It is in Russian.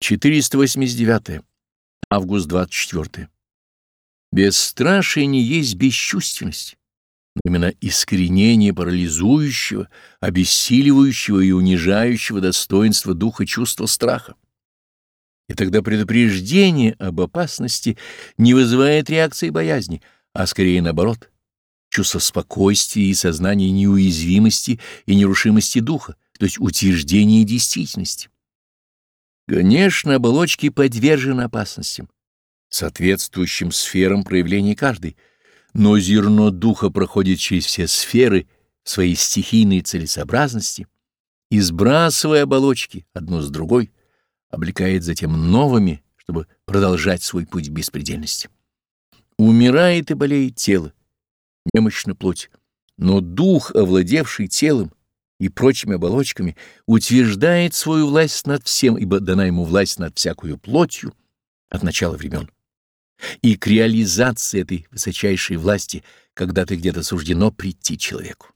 489. Август 24. Бесстрашие не есть бесчувственность, но именно искоренение парализующего, обессиливающего и унижающего достоинства духа чувства страха. И тогда предупреждение об опасности не вызывает реакции боязни, а скорее наоборот, чувство спокойствия и сознания неуязвимости и нерушимости духа, то есть утверждение действительности. Конечно, оболочки подвержены опасностям, соответствующим сферам проявления каждой, но зерно духа проходит через все сферы своей стихийной целесообразности и, сбрасывая оболочки одну с другой, облекает затем новыми, чтобы продолжать свой путь беспредельности. Умирает и болеет тело, немощна плоть, но дух, овладевший телом, и прочими оболочками, утверждает свою власть над всем, ибо дана ему власть над всякую плотью от начала времен. И к реализации этой высочайшей власти когда-то где-то суждено прийти человеку.